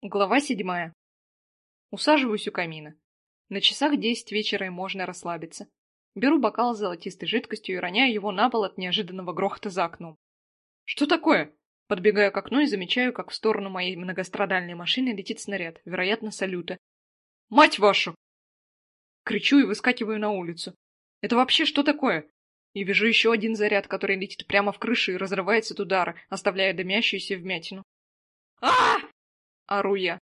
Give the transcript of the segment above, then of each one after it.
Глава седьмая. Усаживаюсь у камина. На часах десять вечера и можно расслабиться. Беру бокал с золотистой жидкостью и роняю его на пол от неожиданного грохота за окном. Что такое? Подбегаю к окну и замечаю, как в сторону моей многострадальной машины летит снаряд, вероятно, салюта. Мать вашу! Кричу и выскакиваю на улицу. Это вообще что такое? И вижу еще один заряд, который летит прямо в крышу и разрывается от удара, оставляя дымящуюся вмятину. а ору я.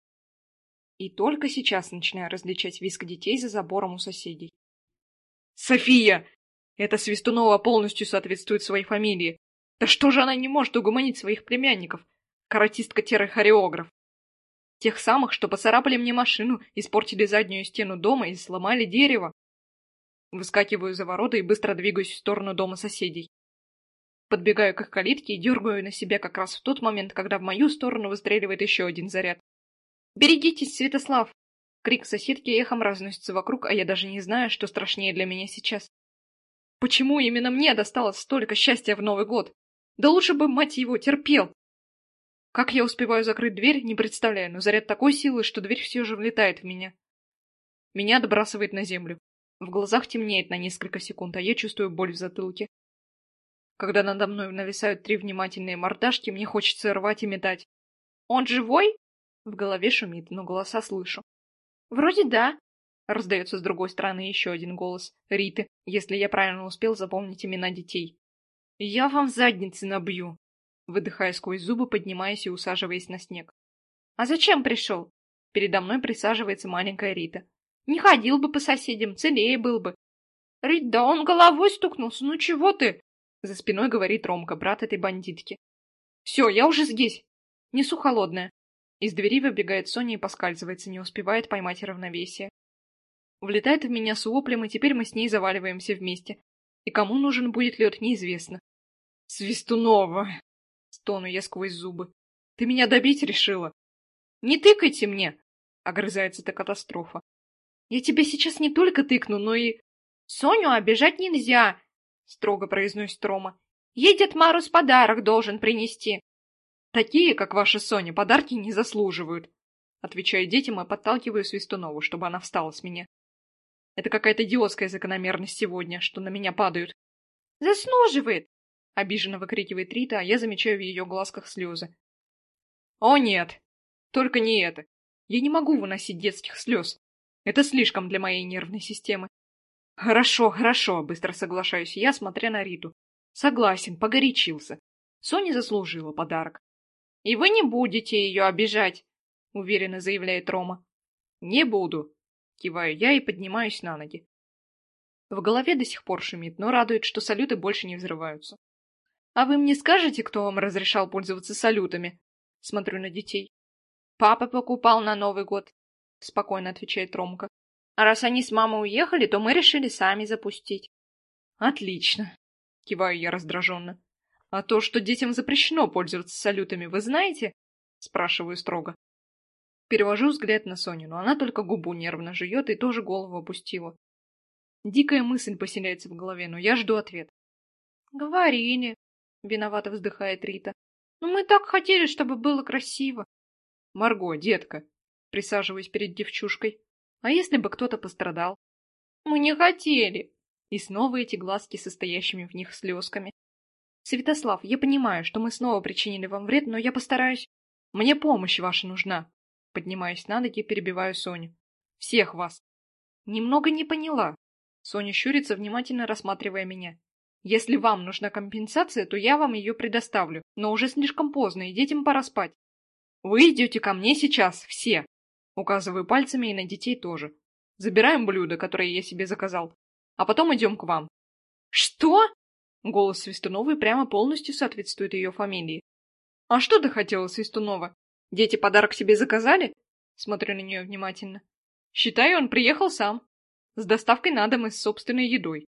И только сейчас начинаю различать виск детей за забором у соседей. «София! Эта Свистунова полностью соответствует своей фамилии. Да что же она не может угомонить своих племянников? Каратистка-хореограф. Тех самых, что поцарапали мне машину, испортили заднюю стену дома и сломали дерево. Выскакиваю за ворота и быстро двигаюсь в сторону дома соседей. Подбегаю к их калитке и дергаю на себя как раз в тот момент, когда в мою сторону выстреливает еще один заряд. «Берегитесь, Святослав!» Крик соседки эхом разносится вокруг, а я даже не знаю, что страшнее для меня сейчас. Почему именно мне досталось столько счастья в Новый год? Да лучше бы, мать его, терпел. Как я успеваю закрыть дверь, не представляю, но заряд такой силы, что дверь все же влетает в меня. Меня отбрасывает на землю. В глазах темнеет на несколько секунд, а я чувствую боль в затылке. Когда надо мной нависают три внимательные мордашки, мне хочется рвать и метать. «Он живой?» В голове шумит, но голоса слышу. «Вроде да», — раздается с другой стороны еще один голос. Риты, если я правильно успел запомнить имена детей. «Я вам в заднице набью», — выдыхая сквозь зубы, поднимаясь и усаживаясь на снег. «А зачем пришел?» Передо мной присаживается маленькая Рита. «Не ходил бы по соседям, целее был бы». «Рит, да он головой стукнулся, ну чего ты?» За спиной говорит Ромка, брат этой бандитки. «Все, я уже здесь. Несу холодное». Из двери выбегает Соня и поскальзывается, не успевает поймать равновесие. Влетает в меня с воплем, и теперь мы с ней заваливаемся вместе. И кому нужен будет лед, неизвестно. «Свистунова!» — стону я сквозь зубы. «Ты меня добить решила?» «Не тыкайте мне!» — огрызается эта катастрофа. «Я тебе сейчас не только тыкну, но и...» «Соню обижать нельзя!» — строго произносит Рома. «Едет Марус подарок должен принести. Такие, как ваша Соня, подарки не заслуживают. Отвечаю детям и подталкиваю Свистунову, чтобы она встала с меня. Это какая-то идиотская закономерность сегодня, что на меня падают. «Заслуживает!» — обиженно выкрикивает Рита, а я замечаю в ее глазках слезы. «О нет! Только не это! Я не могу выносить детских слез. Это слишком для моей нервной системы. Хорошо, хорошо, быстро соглашаюсь я, смотря на Риту. Согласен, погорячился. Соня заслужила подарок. «И вы не будете ее обижать», — уверенно заявляет Рома. «Не буду», — киваю я и поднимаюсь на ноги. В голове до сих пор шумит, но радует, что салюты больше не взрываются. «А вы мне скажете, кто вам разрешал пользоваться салютами?» Смотрю на детей. «Папа покупал на Новый год», — спокойно отвечает Ромка. «А раз они с мамой уехали, то мы решили сами запустить». «Отлично», — киваю я раздраженно. «А то, что детям запрещено пользоваться салютами, вы знаете?» Спрашиваю строго. Перевожу взгляд на Соню, но она только губу нервно жует и тоже голову опустила. Дикая мысль поселяется в голове, но я жду ответ. «Говорили», — виновато вздыхает Рита. «Но мы так хотели, чтобы было красиво». «Марго, детка», — присаживаюсь перед девчушкой, «а если бы кто-то пострадал?» «Мы не хотели». И снова эти глазки со стоящими в них слезками. Святослав, я понимаю, что мы снова причинили вам вред, но я постараюсь... Мне помощь ваша нужна. Поднимаюсь на ноги, перебиваю Соню. Всех вас. Немного не поняла. Соня щурится, внимательно рассматривая меня. Если вам нужна компенсация, то я вам ее предоставлю, но уже слишком поздно, и детям пора спать. Вы идете ко мне сейчас, все. Указываю пальцами и на детей тоже. Забираем блюдо, которое я себе заказал, а потом идем к вам. Что? Голос Свистуновой прямо полностью соответствует ее фамилии. «А что ты хотела, Свистунова? Дети подарок себе заказали?» Смотрю на нее внимательно. «Считаю, он приехал сам. С доставкой на дом и с собственной едой.